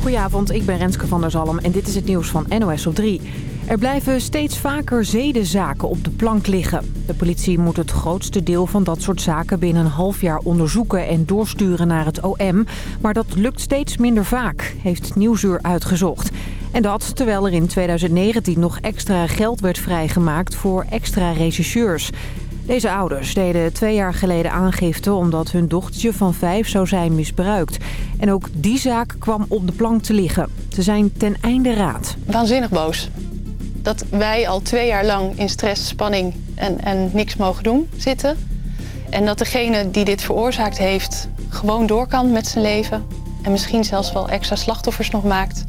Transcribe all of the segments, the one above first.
Goedenavond, ik ben Renske van der Zalm en dit is het nieuws van NOS op 3. Er blijven steeds vaker zedenzaken op de plank liggen. De politie moet het grootste deel van dat soort zaken binnen een half jaar onderzoeken en doorsturen naar het OM. Maar dat lukt steeds minder vaak, heeft Nieuwsuur uitgezocht. En dat terwijl er in 2019 nog extra geld werd vrijgemaakt voor extra rechercheurs. Deze ouders deden twee jaar geleden aangifte omdat hun dochtertje van vijf zou zijn misbruikt. En ook die zaak kwam op de plank te liggen. Ze zijn ten einde raad. Waanzinnig boos. Dat wij al twee jaar lang in stress, spanning en, en niks mogen doen zitten. En dat degene die dit veroorzaakt heeft gewoon door kan met zijn leven. En misschien zelfs wel extra slachtoffers nog maakt.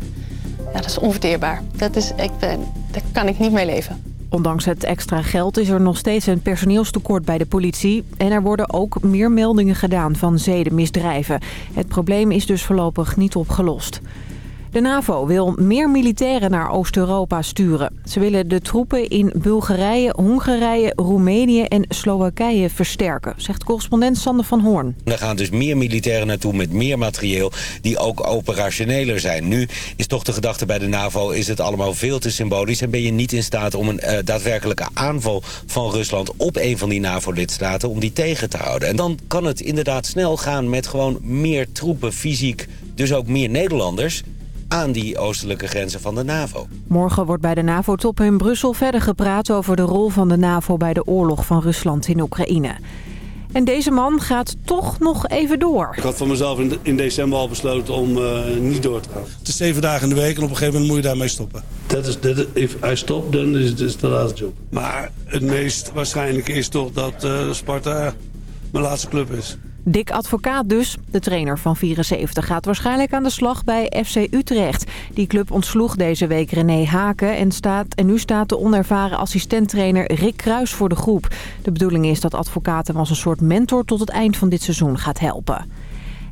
Ja, dat is onverteerbaar. Dat is, ik ben, daar kan ik niet mee leven. Ondanks het extra geld is er nog steeds een personeelstekort bij de politie. En er worden ook meer meldingen gedaan van zedenmisdrijven. Het probleem is dus voorlopig niet opgelost. De NAVO wil meer militairen naar Oost-Europa sturen. Ze willen de troepen in Bulgarije, Hongarije, Roemenië en Slowakije versterken, zegt correspondent Sander van Hoorn. Er gaan dus meer militairen naartoe met meer materieel die ook operationeler zijn. Nu is toch de gedachte bij de NAVO, is het allemaal veel te symbolisch... en ben je niet in staat om een uh, daadwerkelijke aanval van Rusland op een van die NAVO-lidstaten... om die tegen te houden. En dan kan het inderdaad snel gaan met gewoon meer troepen fysiek, dus ook meer Nederlanders aan die oostelijke grenzen van de NAVO. Morgen wordt bij de NAVO-top in Brussel verder gepraat over de rol van de NAVO bij de oorlog van Rusland in Oekraïne. En deze man gaat toch nog even door. Ik had van mezelf in, december al besloten om uh, niet door te gaan. Het is zeven dagen in de week en op een gegeven moment moet je daarmee stoppen. Dat is, dat, if I stop, dan is het de laatste job. Maar het meest waarschijnlijke is toch dat uh, Sparta mijn laatste club is. Dick Advocaat dus. De trainer van 74 gaat waarschijnlijk aan de slag bij FC Utrecht. Die club ontsloeg deze week René Haken en, staat, en nu staat de onervaren assistenttrainer Rick Kruis voor de groep. De bedoeling is dat Advocaat hem als een soort mentor tot het eind van dit seizoen gaat helpen.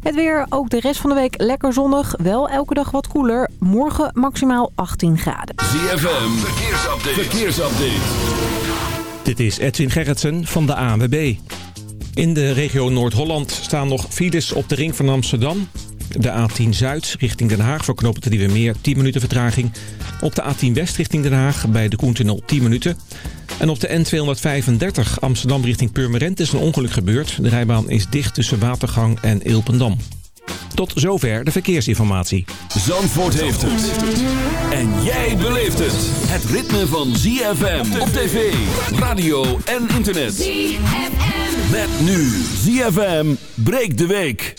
Het weer ook de rest van de week lekker zonnig. Wel elke dag wat koeler. Morgen maximaal 18 graden. ZFM, verkeersupdate. verkeersupdate. Dit is Edwin Gerritsen van de ANWB. In de regio Noord-Holland staan nog files op de ring van Amsterdam. De A10 Zuid richting Den Haag voor knopen we Meer 10 minuten vertraging. Op de A10 West richting Den Haag bij de Koentunnel 10 minuten. En op de N235 Amsterdam richting Purmerend is een ongeluk gebeurd. De rijbaan is dicht tussen Watergang en Ilpendam. Tot zover de verkeersinformatie. Zandvoort heeft het. En jij beleeft het. Het ritme van ZFM op tv, radio en internet. ZFM. Met nu ZFM breekt de week.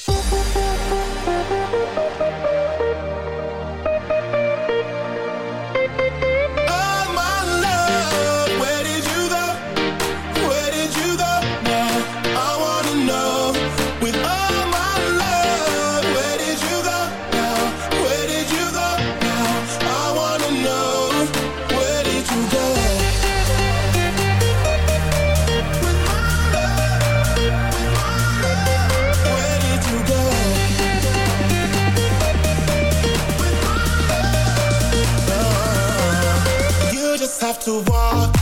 To walk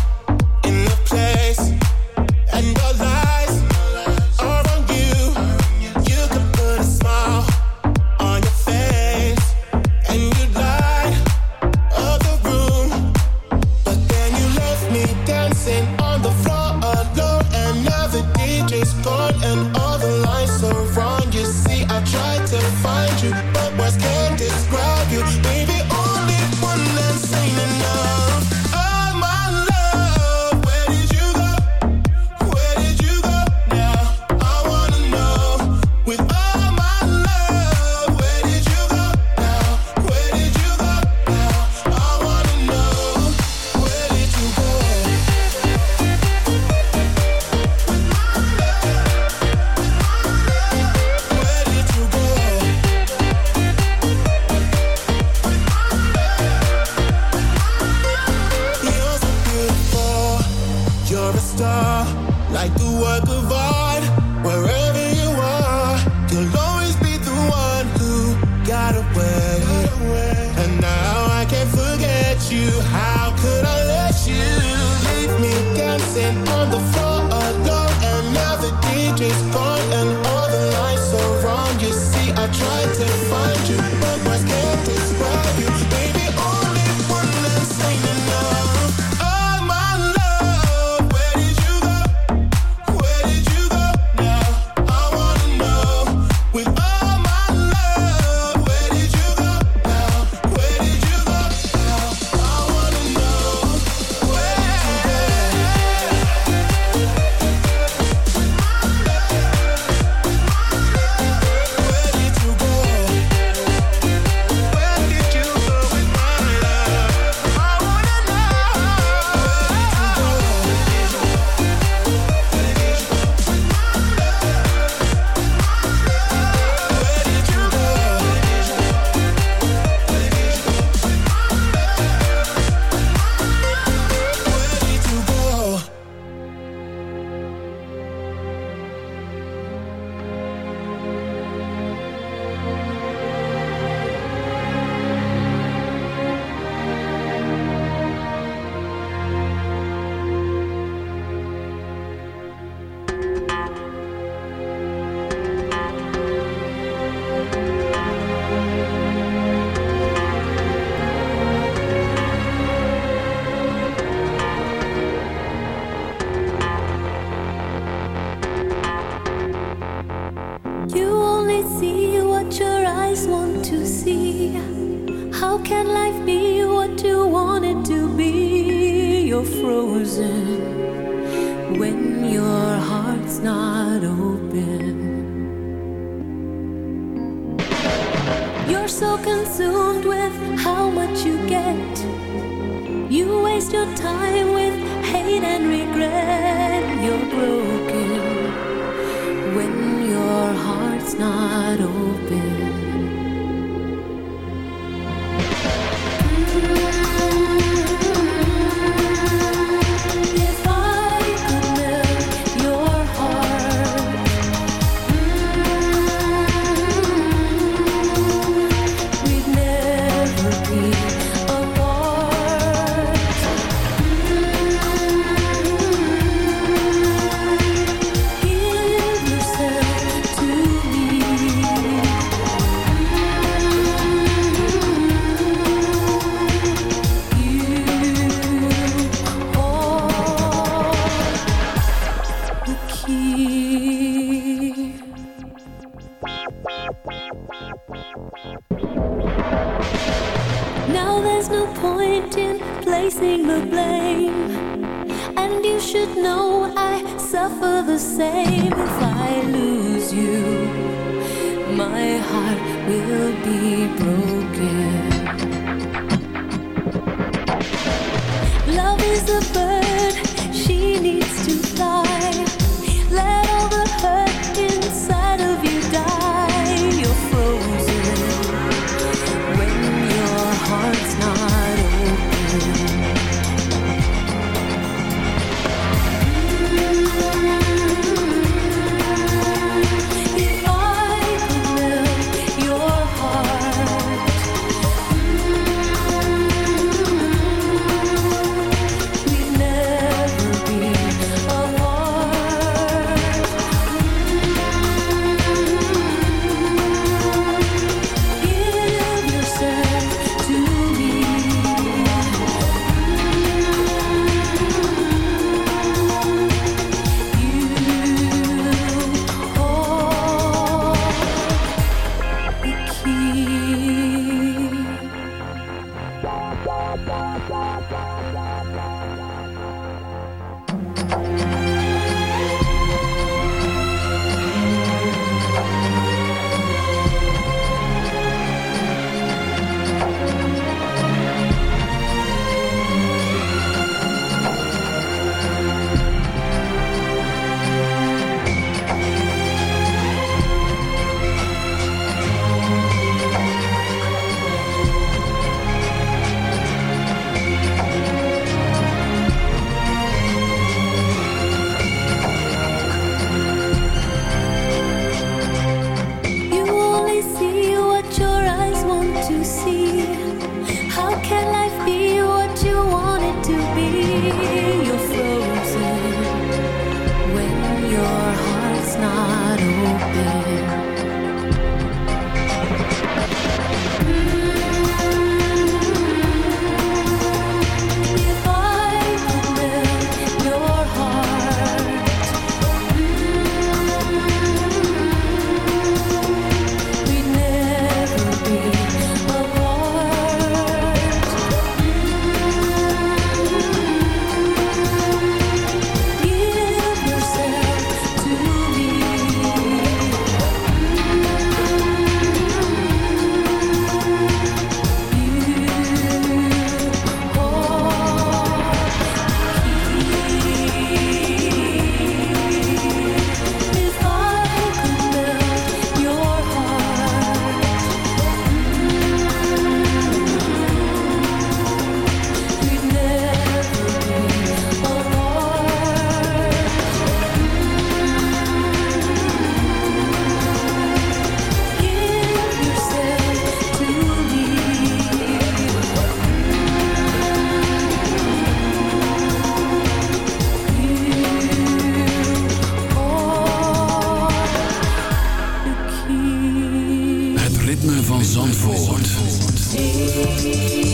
Zandvoort.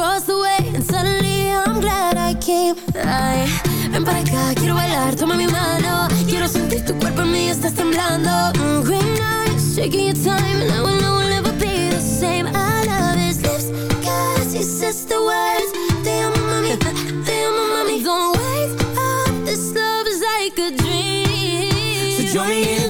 across the way, and suddenly I'm glad I came. Ay, ven para acá, quiero bailar, toma mi mano. Quiero sentir tu cuerpo en mí, estás temblando. Mm, green eyes, shaking your time, and I will know we'll never be the same. I love his lips, cause he says the words. Te amo, mami, te amo, mami. Don't wake up, this love is like a dream. So join me in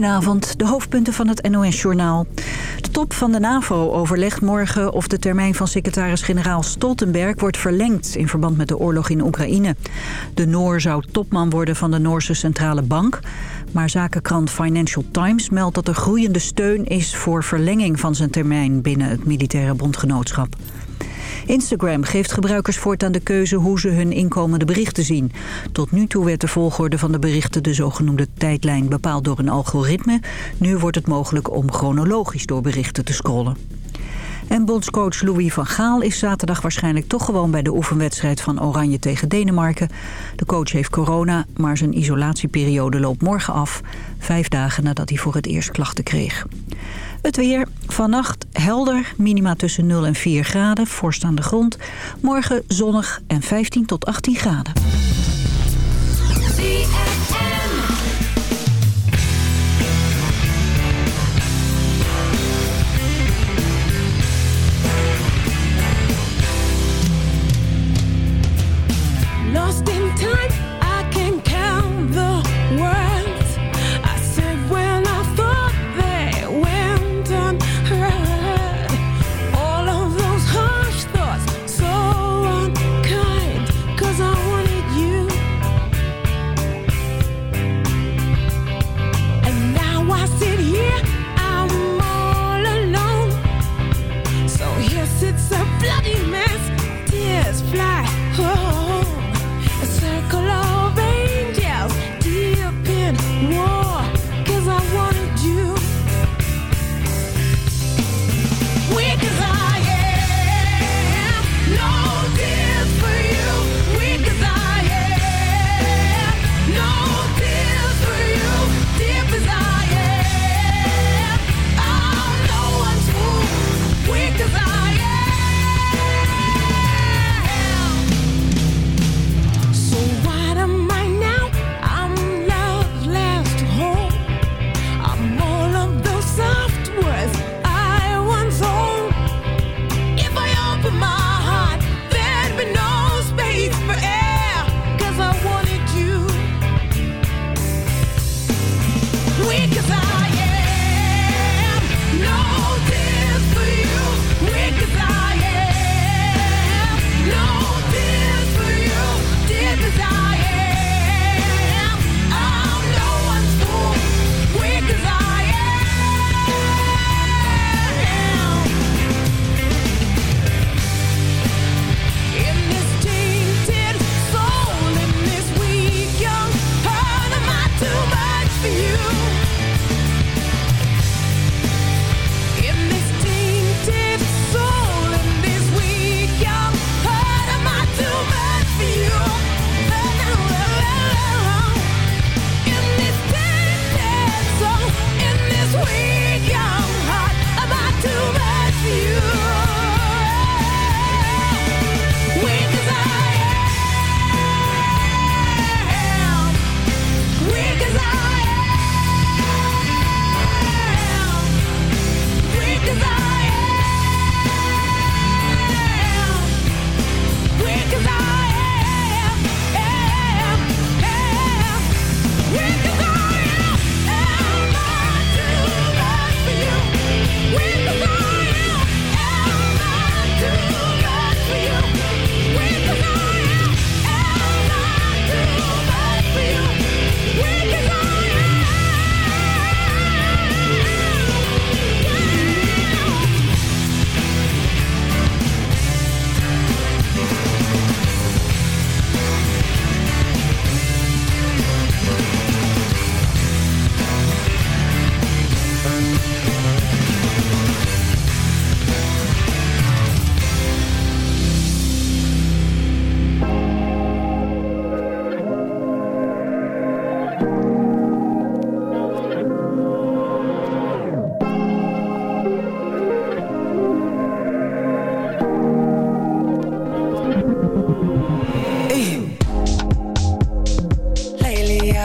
Goedenavond, de hoofdpunten van het NOS-journaal. De top van de NAVO overlegt morgen of de termijn van secretaris-generaal Stoltenberg wordt verlengd in verband met de oorlog in Oekraïne. De Noor zou topman worden van de Noorse Centrale Bank. Maar zakenkrant Financial Times meldt dat er groeiende steun is voor verlenging van zijn termijn binnen het militaire bondgenootschap. Instagram geeft gebruikers voortaan de keuze hoe ze hun inkomende berichten zien. Tot nu toe werd de volgorde van de berichten de zogenoemde tijdlijn bepaald door een algoritme. Nu wordt het mogelijk om chronologisch door berichten te scrollen. En bondscoach Louis van Gaal is zaterdag waarschijnlijk toch gewoon bij de oefenwedstrijd van Oranje tegen Denemarken. De coach heeft corona, maar zijn isolatieperiode loopt morgen af. Vijf dagen nadat hij voor het eerst klachten kreeg. Het weer. Vannacht helder, minima tussen 0 en 4 graden, vorst aan de grond. Morgen zonnig en 15 tot 18 graden.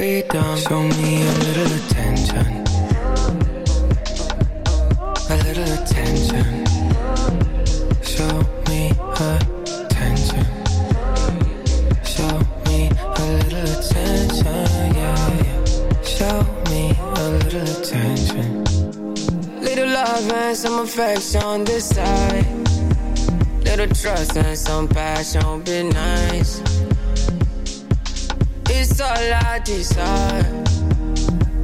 Freedom? Show me a little attention, a little attention. Show me attention. Show me a little attention, yeah, yeah. Show me a little attention. Little love and some affection this side. Little trust and some passion, be nice. All I desire.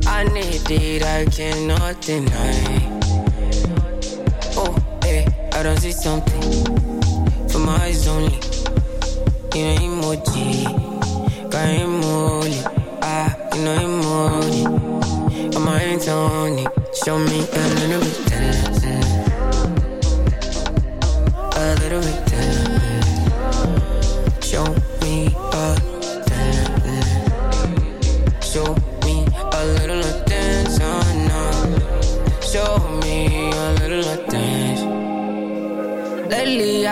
I need it, I cannot deny. Oh, hey, I don't see something for my eyes only. You know emoji, got emoji, ah, you know emoji. On my hands on it, show me a little bit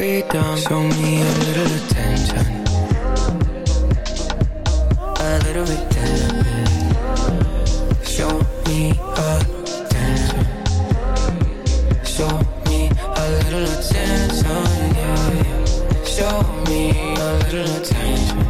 freedom. Show me a little attention, a little bit. Show me attention. Show me a little attention. Show me a little attention.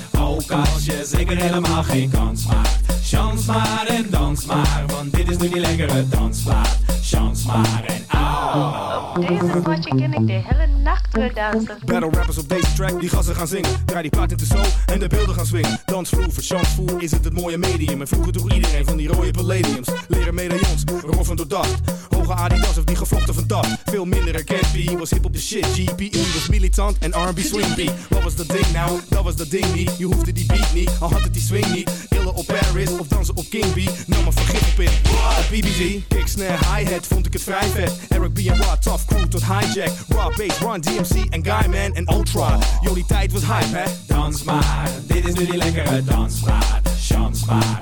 ook als je zeker helemaal geen kans maakt. Chans maar en dans maar, want dit is nu die lekkere dansplaat. Chans maar en au. Op deze potje ken ik de hele nacht weer dansen. Battle rappers op deze track, die gassen gaan zingen. Draai die plaat in de zo en de beelden gaan swingen. Dansvloer, voor chansvoer is het het mooie medium. En vroeger droeg iedereen van die rode palladiums. Leren medaillons, roffen door Hoge Adidas of die gevlochten van dat. Veel minder herkend, B was hip op de shit. GPE was militant en R&B swing. Wat was dat ding nou? Dat was dat ding niet. Je hoefde die beat niet, al had het die swing niet. Illen op Paris of dansen op King B. Nam maar vergif op in. BBG, kick, snare, hi-hat vond ik het vrij vet. Eric B en Rod, tough crew tot hijack. Raw bass, Run DMC en Guyman en Ultra. Yo, die tijd was hype, hè? Dans maar, dit is nu die lekkere dansplaat. Chans maar,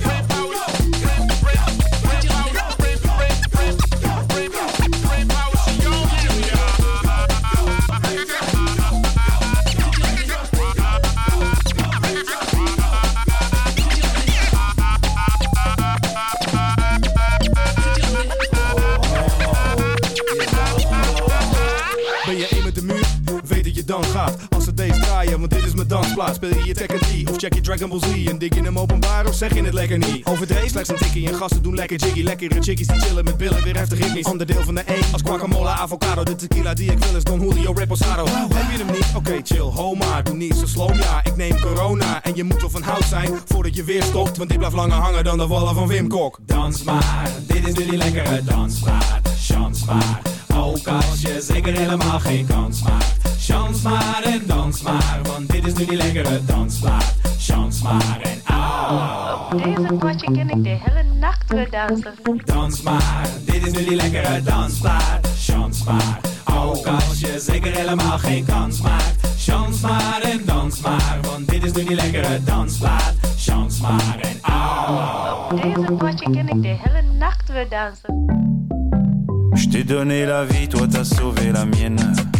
Dansplaats. Speel je je Tekken 3 of check je Dragon Ball Z? En dik je hem openbaar of zeg je het lekker niet? Overdreven slechts een tikkie en gasten doen lekker jiggy. Lekkere chickies die chillen met billen, weer heftig ritmisch. Onderdeel van de E als guacamole, avocado. De tequila die ik wil is Don Julio Reposado. Heb je hem niet? Oké, chill, ho maar. Doe niet zo slow, ja. Ik neem corona. En je moet wel van hout zijn voordat je weer stopt. Want dit blijft langer hangen dan de wallen van Wim Kok. Dans maar, dit is nu die lekkere dansplaat. Chans maar, ook als je zeker helemaal geen kans maakt. Chans maar en dans maar, want dit is nu die lekkere dansplaat. Chans maar en au. Op deze potje ken ik de hele nacht weer dansen. Dans maar, dit is nu die lekkere dansplaat. Chans maar, ook als je zeker helemaal geen kans maakt. Chans maar en dans maar, want dit is nu die lekkere dansplaat. Chans maar en au. Op deze potje ken ik de hele nacht weer dansen. Je t'ai donné la vie, toi t'as sauvé la mienne.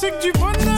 C'est que du bonheur.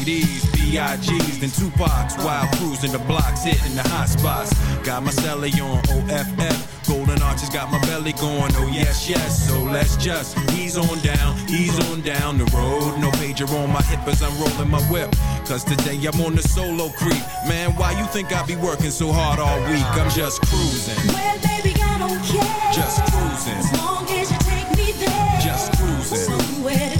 CDs, B.I.G.'s, then Tupac's. While cruising the blocks, hitting the hot spots. Got my celly on OFF. Golden arches got my belly going, oh yes, yes. So let's just ease on down, ease on down the road. No pager on my hip as I'm rolling my whip. Cause today I'm on the solo creep. Man, why you think I be working so hard all week? I'm just cruising. Well, baby, I don't care. Just cruising. As long as you take me there. Just cruising. Somewhere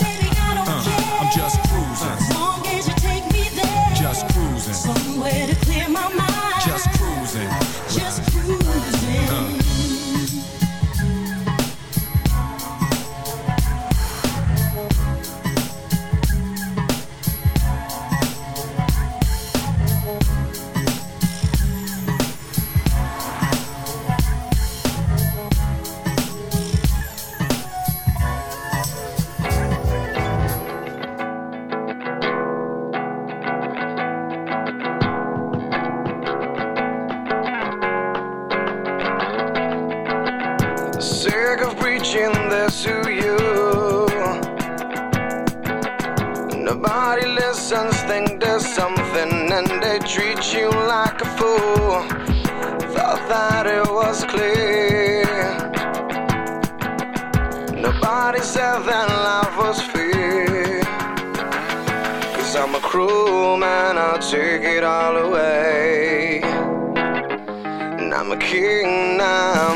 cruel man, I'll take it all away. And I'm a king, now